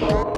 Bye.